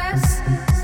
us.